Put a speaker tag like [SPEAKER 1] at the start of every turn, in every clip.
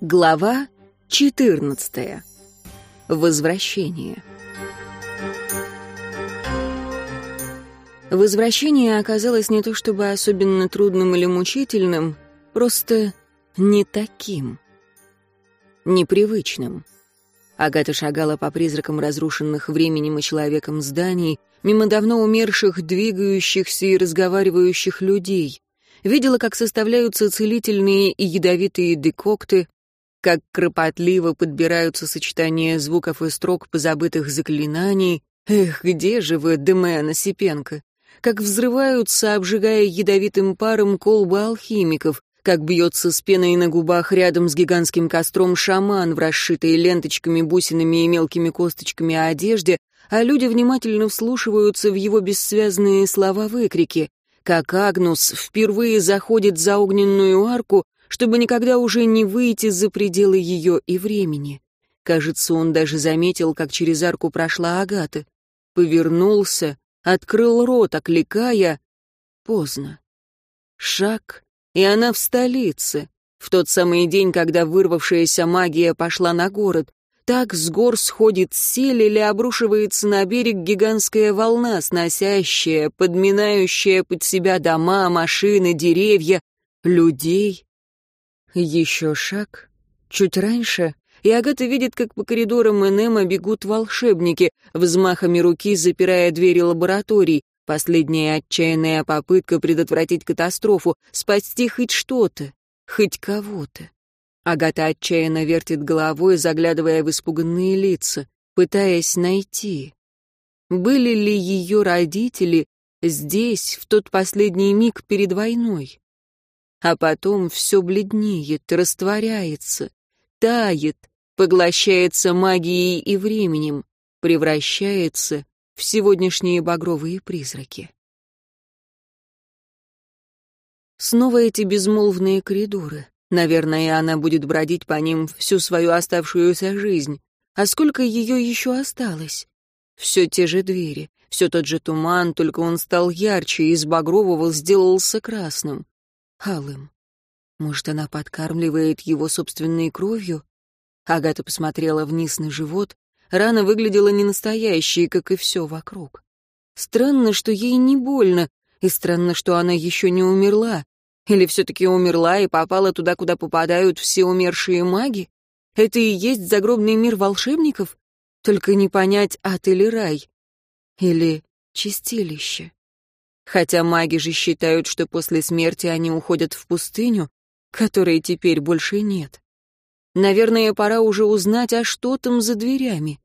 [SPEAKER 1] Глава 14. Возвращение. Возвращение оказалось не то чтобы особенно трудным или мучительным, просто не таким. Непривычным. Агата шагала по призракам разрушенных временем и человеком зданий, мимо давно умерших, двигающихся и разговаривающих людей. Видела, как составляются целительные и ядовитые декокты, как кропотливо подбираются сочетания звуков и строк позабытых заклинаний. Эх, где же вы, Демена Сипенко? Как взрываются, обжигая ядовитым паром колбы алхимиков, как бьется с пеной на губах рядом с гигантским костром шаман в расшитой ленточками, бусинами и мелкими косточками одежде, а люди внимательно вслушиваются в его бессвязные слова-выкрики, как Агнус впервые заходит за огненную арку, чтобы никогда уже не выйти за пределы ее и времени. Кажется, он даже заметил, как через арку прошла Агата. Повернулся, открыл рот, окликая. Поздно. Шаг, и она в столице. В тот самый день, когда вырвавшаяся магия пошла на город, так с гор сходит сель или обрушивается на берег гигантская волна, сносящая, подминающая под себя дома, машины, деревья, людей. Еще шаг. Чуть раньше, и Агата видит, как по коридорам Энема бегут волшебники, взмахами руки запирая двери лабораторий. Последняя отчаянная попытка предотвратить катастрофу, спасти хоть что-то, хоть кого-то. Агата отчаянно вертит головой, заглядывая в испуганные лица, пытаясь найти. Были ли ее родители здесь, в тот последний миг перед войной? а потом все бледнеет, растворяется, тает, поглощается магией и временем, превращается в сегодняшние багровые призраки. Снова эти безмолвные коридоры. Наверное, она будет бродить по ним всю свою оставшуюся жизнь. А сколько ее еще осталось? Все те же двери, все тот же туман, только он стал ярче, и из багрового сделался красным алым. Может, она подкармливает его собственной кровью? Агата посмотрела вниз на живот. Рана выглядела не настоящей, как и все вокруг. Странно, что ей не больно, и странно, что она еще не умерла. Или все-таки умерла и попала туда, куда попадают все умершие маги? Это и есть загробный мир волшебников? Только не понять, ад или рай. Или чистилище. Хотя маги же считают, что после смерти они уходят в пустыню, которой теперь больше нет. Наверное, пора уже узнать, а что там за дверями.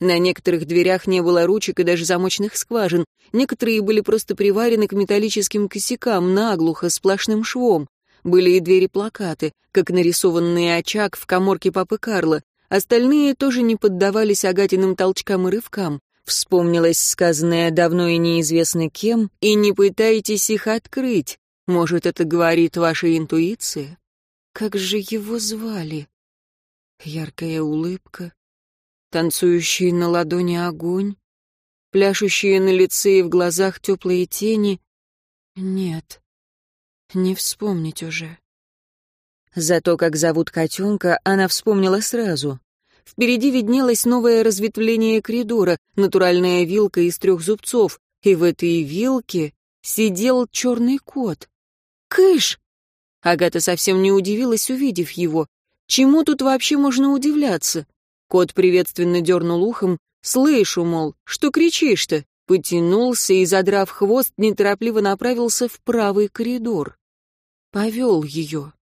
[SPEAKER 1] На некоторых дверях не было ручек и даже замочных скважин, некоторые были просто приварены к металлическим косякам, наглухо, сплошным швом. Были и двери-плакаты, как нарисованный очаг в коморке папы Карла. Остальные тоже не поддавались агатиным толчкам и рывкам. Вспомнилось сказанное давно и неизвестно кем, и не пытайтесь их открыть. Может, это говорит ваша интуиция? Как же его звали? Яркая улыбка, танцующий на ладони огонь, пляшущие на лице и в глазах теплые тени. Нет, не вспомнить уже. Зато как зовут котенка, она вспомнила сразу. Впереди виднелось новое разветвление коридора, натуральная вилка из трех зубцов, и в этой вилке сидел черный кот. «Кыш!» Агата совсем не удивилась, увидев его. Чему тут вообще можно удивляться? Кот приветственно дернул ухом. «Слышу, мол, что кричишь-то?» Потянулся и, задрав хвост, неторопливо направился в правый коридор. Повел ее.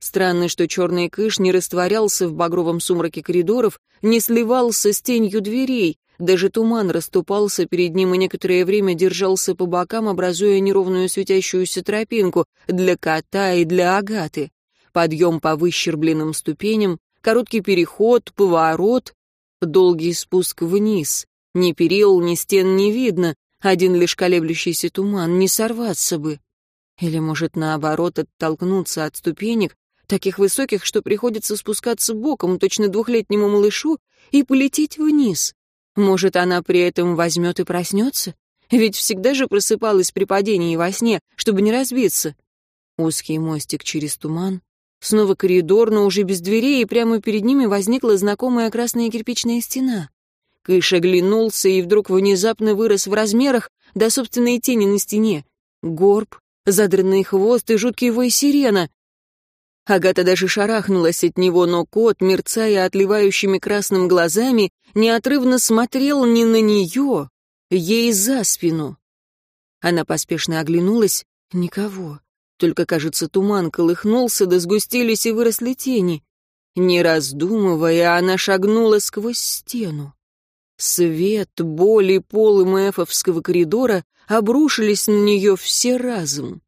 [SPEAKER 1] Странно, что черный кыш не растворялся в багровом сумраке коридоров, не сливался с тенью дверей, даже туман расступался перед ним и некоторое время держался по бокам, образуя неровную светящуюся тропинку для кота и для агаты. Подъем по выщербленным ступеням, короткий переход, поворот, долгий спуск вниз. Ни перил, ни стен не видно, один лишь колеблющийся туман, не сорваться бы. Или, может, наоборот, оттолкнуться от ступенек, таких высоких, что приходится спускаться боком, точно двухлетнему малышу, и полететь вниз. Может, она при этом возьмет и проснется? Ведь всегда же просыпалась при падении во сне, чтобы не разбиться. Узкий мостик через туман, снова коридор, но уже без дверей, и прямо перед ними возникла знакомая красная кирпичная стена. Кыш оглянулся и вдруг внезапно вырос в размерах до собственной тени на стене. Горб, задранный хвост и жуткий вой сирена. Агата даже шарахнулась от него, но кот, мерцая отливающими красным глазами, неотрывно смотрел не на нее, ей за спину. Она поспешно оглянулась. Никого. Только, кажется, туман колыхнулся, да сгустились и выросли тени. Не раздумывая, она шагнула сквозь стену. Свет, боль и пол МФовского коридора обрушились на нее все разом.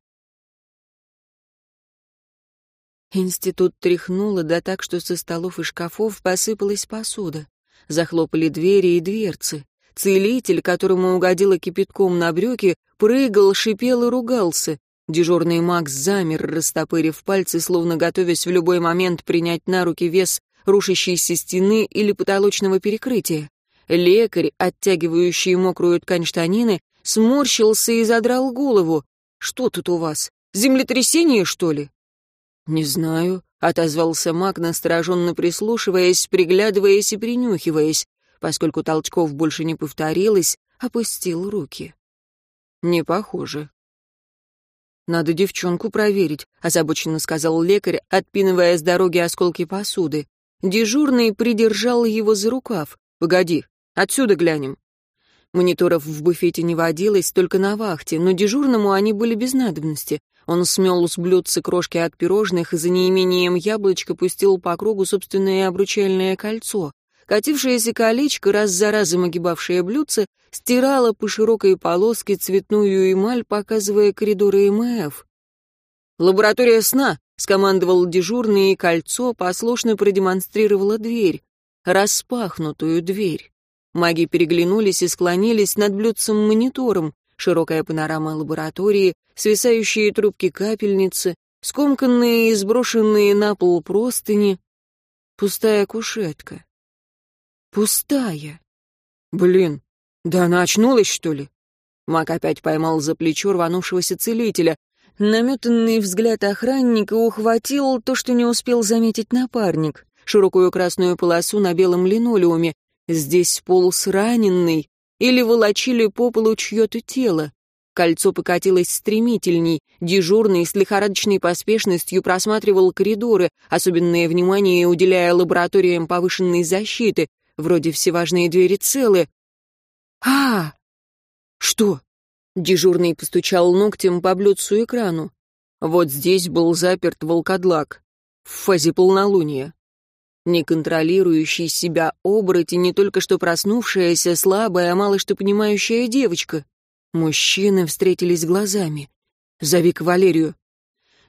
[SPEAKER 1] Институт тряхнуло, да так, что со столов и шкафов посыпалась посуда. Захлопали двери и дверцы. Целитель, которому угодила кипятком на брюки, прыгал, шипел и ругался. Дежурный Макс замер, растопырив пальцы, словно готовясь в любой момент принять на руки вес рушащейся стены или потолочного перекрытия. Лекарь, оттягивающий мокрую ткань штанины, сморщился и задрал голову. «Что тут у вас? Землетрясение, что ли?» «Не знаю», — отозвался маг, настороженно прислушиваясь, приглядываясь и принюхиваясь. Поскольку толчков больше не повторилось, опустил руки. «Не похоже». «Надо девчонку проверить», — озабоченно сказал лекарь, отпинывая с дороги осколки посуды. Дежурный придержал его за рукав. «Погоди, отсюда глянем». Мониторов в буфете не водилось, только на вахте, но дежурному они были без надобности. Он смел с блюдца крошки от пирожных и за неимением яблочка пустил по кругу собственное обручальное кольцо. Катившееся колечко, раз за разом огибавшее блюдце, стирало по широкой полоске цветную эмаль, показывая коридоры МФ. «Лаборатория сна!» — скомандовал дежурный, и кольцо послушно продемонстрировало дверь. Распахнутую дверь. Маги переглянулись и склонились над блюдцем-монитором широкая панорама лаборатории, свисающие трубки капельницы, скомканные и сброшенные на пол простыни, пустая кушетка. Пустая. Блин, да она очнулась, что ли? Мак опять поймал за плечо рванувшегося целителя. Наметанный взгляд охранника ухватил то, что не успел заметить напарник. Широкую красную полосу на белом линолеуме. Здесь полз раненый, или волочили по полу чье-то тело. Кольцо покатилось стремительней, дежурный с лихорадочной поспешностью просматривал коридоры, особенное внимание уделяя лабораториям повышенной защиты, вроде все важные двери целы. а Что?» Дежурный постучал ногтем по блюдцу экрану. Вот здесь был заперт волкодлак. В фазе полнолуния. Неконтролирующий себя оборотень, не только что проснувшаяся, слабая, а мало что понимающая девочка. Мужчины встретились глазами. «Зови Валерию».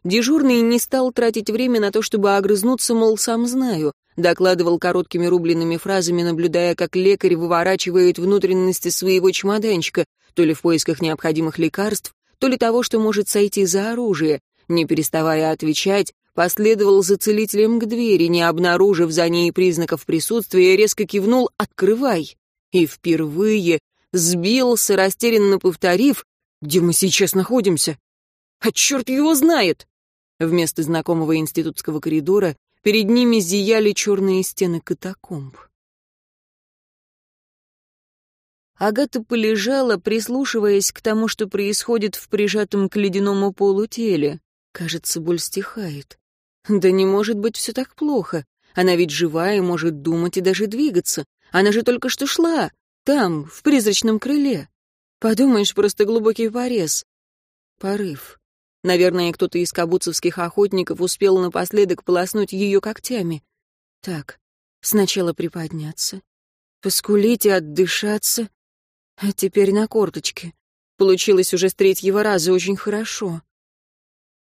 [SPEAKER 1] Дежурный не стал тратить время на то, чтобы огрызнуться, мол, сам знаю. Докладывал короткими рубленными фразами, наблюдая, как лекарь выворачивает внутренности своего чемоданчика, то ли в поисках необходимых лекарств, то ли того, что может сойти за оружие. Не переставая отвечать, последовал за целителем к двери, не обнаружив за ней признаков присутствия, резко кивнул «Открывай!» и впервые сбился, растерянно повторив «Где мы сейчас находимся?» «А черт его знает!» Вместо знакомого институтского коридора перед ними зияли черные стены катакомб. Агата полежала, прислушиваясь к тому, что происходит в прижатом к ледяному полу теле. Кажется, боль стихает. Да не может быть все так плохо. Она ведь живая, может думать и даже двигаться. Она же только что шла, там, в призрачном крыле. Подумаешь, просто глубокий порез. Порыв. Наверное, кто-то из кабуцевских охотников успел напоследок полоснуть ее когтями. Так, сначала приподняться, поскулить и отдышаться, а теперь на корточке. Получилось уже с третьего раза очень хорошо.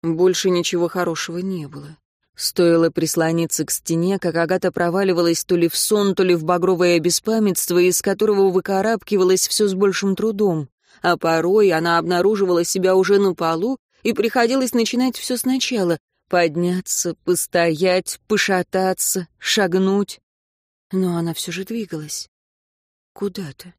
[SPEAKER 1] Больше ничего хорошего не было. Стоило прислониться к стене, как Агата проваливалась то ли в сон, то ли в багровое беспамятство, из которого выкарабкивалась все с большим трудом. А порой она обнаруживала себя уже на полу, и приходилось начинать все сначала — подняться, постоять, пошататься, шагнуть. Но она все же двигалась. Куда-то.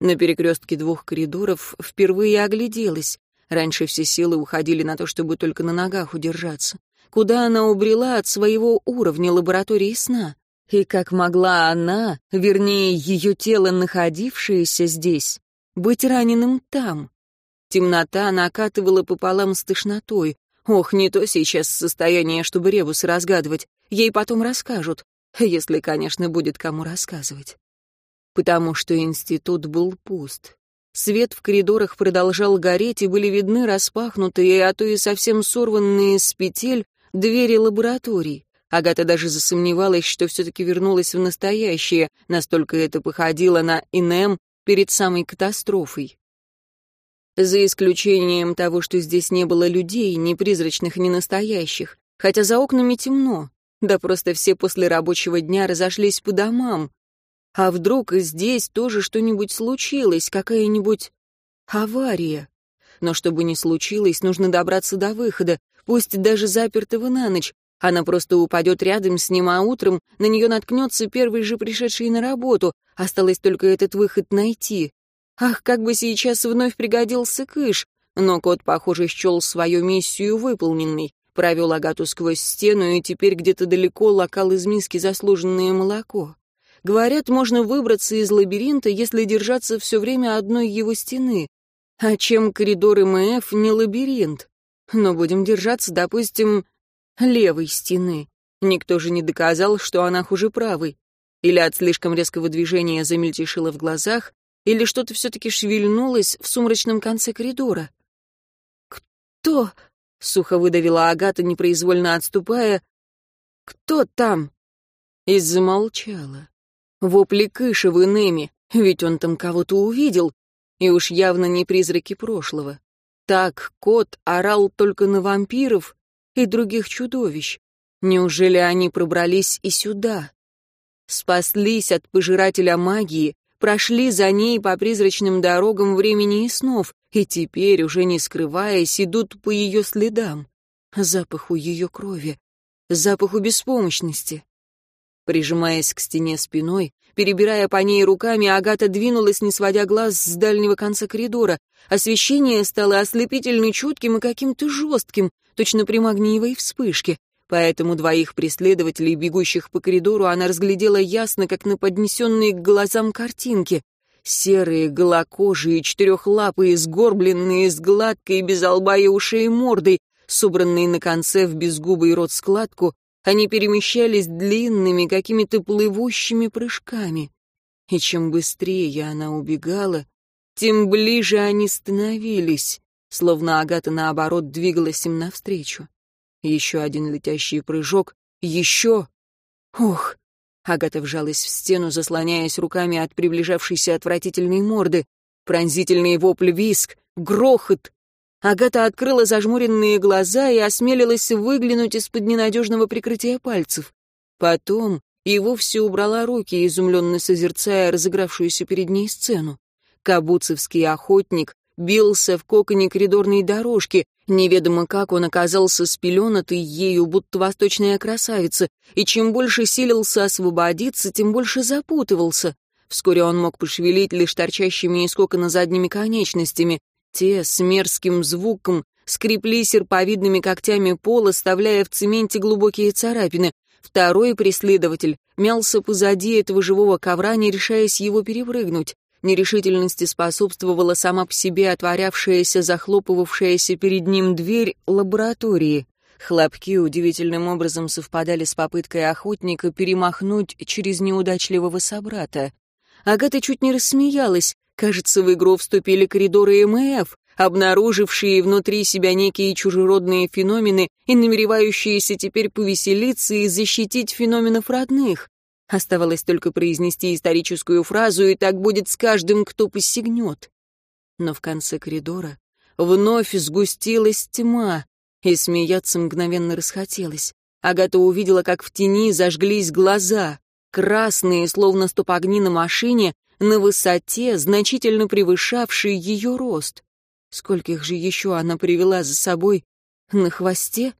[SPEAKER 1] На перекрестке двух коридоров впервые огляделась. Раньше все силы уходили на то, чтобы только на ногах удержаться. Куда она убрела от своего уровня лаборатории сна? И как могла она, вернее, ее тело, находившееся здесь, быть раненым там? Темнота накатывала пополам с тошнотой. Ох, не то сейчас состояние, чтобы ребусы разгадывать. Ей потом расскажут. Если, конечно, будет кому рассказывать. Потому что институт был пуст. Свет в коридорах продолжал гореть, и были видны распахнутые, а то и совсем сорванные с петель двери лабораторий. Агата даже засомневалась, что все-таки вернулась в настоящее, настолько это походило на Инем перед самой катастрофой. За исключением того, что здесь не было людей, ни призрачных, ни настоящих, хотя за окнами темно, да просто все после рабочего дня разошлись по домам. А вдруг здесь тоже что-нибудь случилось, какая-нибудь авария? Но чтобы не случилось, нужно добраться до выхода, пусть даже запертого на ночь. Она просто упадет рядом с ним, а утром на нее наткнется первый же пришедший на работу. Осталось только этот выход найти. Ах, как бы сейчас вновь пригодился кыш. Но кот, похоже, счел свою миссию выполненной. Провел Агату сквозь стену, и теперь где-то далеко локал из миски заслуженное молоко. Говорят, можно выбраться из лабиринта, если держаться все время одной его стены. А чем коридор МФ не лабиринт? Но будем держаться, допустим, левой стены. Никто же не доказал, что она хуже правой. Или от слишком резкого движения замельтешило в глазах, или что-то все-таки шевельнулось в сумрачном конце коридора. «Кто?» — сухо выдавила Агата, непроизвольно отступая. «Кто там?» И замолчала. Вопли Кыша в Инеме, ведь он там кого-то увидел, и уж явно не призраки прошлого. Так кот орал только на вампиров и других чудовищ. Неужели они пробрались и сюда? Спаслись от пожирателя магии, прошли за ней по призрачным дорогам времени и снов, и теперь, уже не скрываясь, идут по ее следам. Запаху ее крови, запаху беспомощности. Прижимаясь к стене спиной, перебирая по ней руками, Агата двинулась, не сводя глаз с дальнего конца коридора. Освещение стало ослепительно чутким и каким-то жестким, точно при магниевой вспышке. Поэтому двоих преследователей, бегущих по коридору, она разглядела ясно, как на поднесенные к глазам картинки. Серые, голокожие, четырехлапые, сгорбленные, с гладкой, без лба и ушей мордой, собранные на конце в безгубый рот складку, они перемещались длинными, какими-то плывущими прыжками. И чем быстрее она убегала, тем ближе они становились, словно Агата, наоборот, двигалась им навстречу. Еще один летящий прыжок, еще... Ох! Агата вжалась в стену, заслоняясь руками от приближавшейся отвратительной морды. Пронзительный вопль виск, грохот, Агата открыла зажмуренные глаза и осмелилась выглянуть из-под ненадежного прикрытия пальцев. Потом и вовсе убрала руки, изумленно созерцая разыгравшуюся перед ней сцену. Кабуцевский охотник бился в коконе коридорной дорожки, неведомо как он оказался спеленатый ею, будто восточная красавица, и чем больше силился освободиться, тем больше запутывался. Вскоре он мог пошевелить лишь торчащими из кокона задними конечностями, те с мерзким звуком скрепли серповидными когтями пол, оставляя в цементе глубокие царапины. Второй преследователь мялся позади этого живого ковра, не решаясь его перепрыгнуть. Нерешительности способствовала сама по себе отворявшаяся, захлопывавшаяся перед ним дверь лаборатории. Хлопки удивительным образом совпадали с попыткой охотника перемахнуть через неудачливого собрата. Агата чуть не рассмеялась, Кажется, в игру вступили коридоры МФ, обнаружившие внутри себя некие чужеродные феномены и намеревающиеся теперь повеселиться и защитить феноменов родных. Оставалось только произнести историческую фразу, и так будет с каждым, кто посягнет. Но в конце коридора вновь сгустилась тьма, и смеяться мгновенно расхотелось. Агата увидела, как в тени зажглись глаза, красные, словно стопогни на машине, на высоте, значительно превышавшей ее рост. Скольких же еще она привела за собой на хвосте?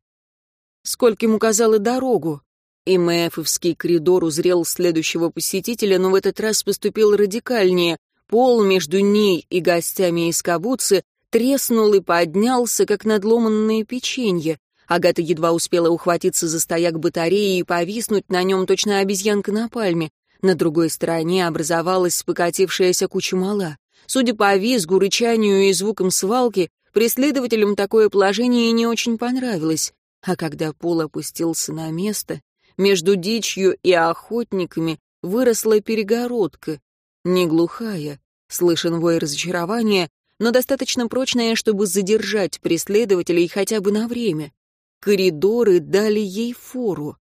[SPEAKER 1] Скольким указала дорогу? И Мэфовский коридор узрел следующего посетителя, но в этот раз поступил радикальнее. Пол между ней и гостями из Кабуцы треснул и поднялся, как надломанное печенье. Агата едва успела ухватиться за стояк батареи и повиснуть на нем точно обезьянка на пальме. На другой стороне образовалась покатившаяся куча мала. Судя по визгу, рычанию и звукам свалки, преследователям такое положение не очень понравилось. А когда пол опустился на место, между дичью и охотниками выросла перегородка. Не глухая, слышен вой разочарования, но достаточно прочная, чтобы задержать преследователей хотя бы на время. Коридоры дали ей фору.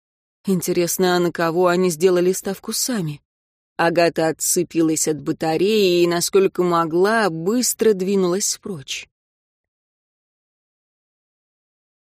[SPEAKER 1] Интересно, а на кого они сделали ставку сами? Агата отцепилась от батареи и, насколько могла, быстро двинулась прочь.